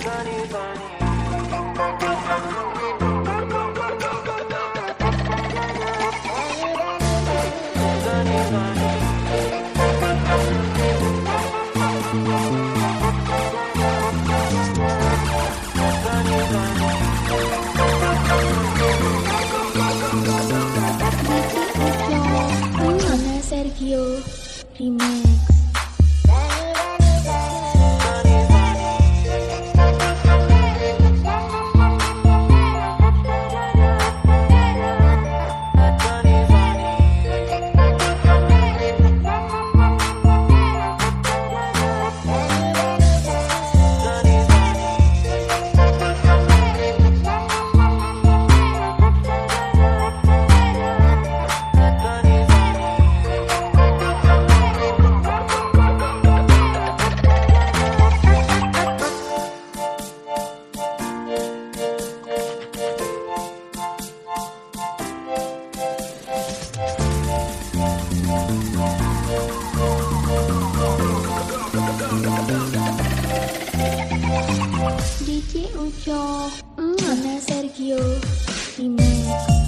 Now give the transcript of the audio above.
Sergio Remix DJ Uco, mm. Ana Sergio, Dimas.